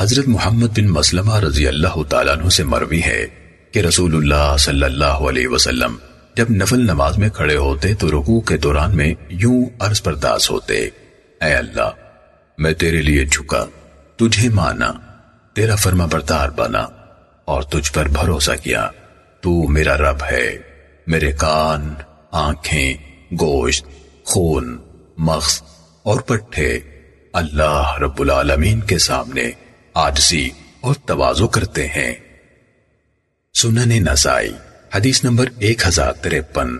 حضرت محمد بن مسلمہ رضی اللہ تعالیٰ عنہ سے مروی ہے کہ رسول اللہ صلی اللہ علیہ وسلم جب نفل نماز میں کھڑے ہوتے تو رکوع کے دوران میں یوں عرض پرداس ہوتے، اے اللہ، میں تیرے لیے جھکا، تجھے مانا، تیرا فرما بردار بنا، اور تجھ پر بھروسہ کیا، تو میرا رب ہے، میرے کان، آنکھیں، گوشت، خون، مغز اور پٹھے، اللہ رب العالمین کے سامنے آجزی اور توازو کرتے ہیں۔ سنن نسائی حدیث نمبر ایک ہزار تریپن